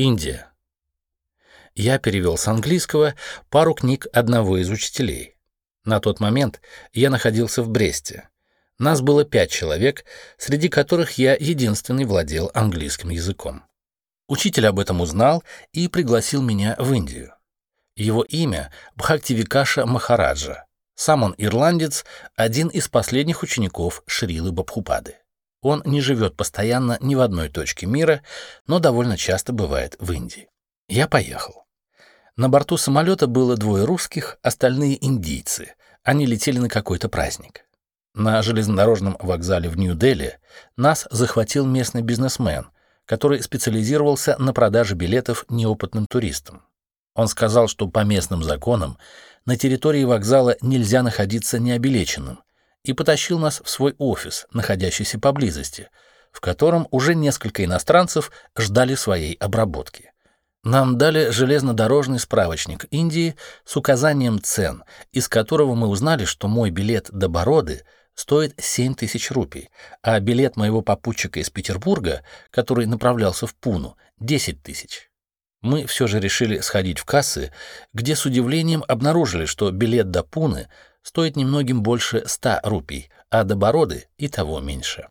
Индия. Я перевел с английского пару книг одного из учителей. На тот момент я находился в Бресте. Нас было пять человек, среди которых я единственный владел английским языком. Учитель об этом узнал и пригласил меня в Индию. Его имя — Бхактивикаша Махараджа. Сам он ирландец, один из последних учеников Шрилы Бабхупады. Он не живет постоянно ни в одной точке мира, но довольно часто бывает в Индии. Я поехал. На борту самолета было двое русских, остальные индийцы. Они летели на какой-то праздник. На железнодорожном вокзале в Нью-Дели нас захватил местный бизнесмен, который специализировался на продаже билетов неопытным туристам. Он сказал, что по местным законам на территории вокзала нельзя находиться необелеченным, и потащил нас в свой офис, находящийся поблизости, в котором уже несколько иностранцев ждали своей обработки. Нам дали железнодорожный справочник Индии с указанием цен, из которого мы узнали, что мой билет до Бороды стоит 7 тысяч рупий, а билет моего попутчика из Петербурга, который направлялся в Пуну, 10 тысяч. Мы все же решили сходить в кассы, где с удивлением обнаружили, что билет до Пуны стоит немногим больше 100 рупий, а до Бороды и того меньше.